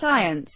science.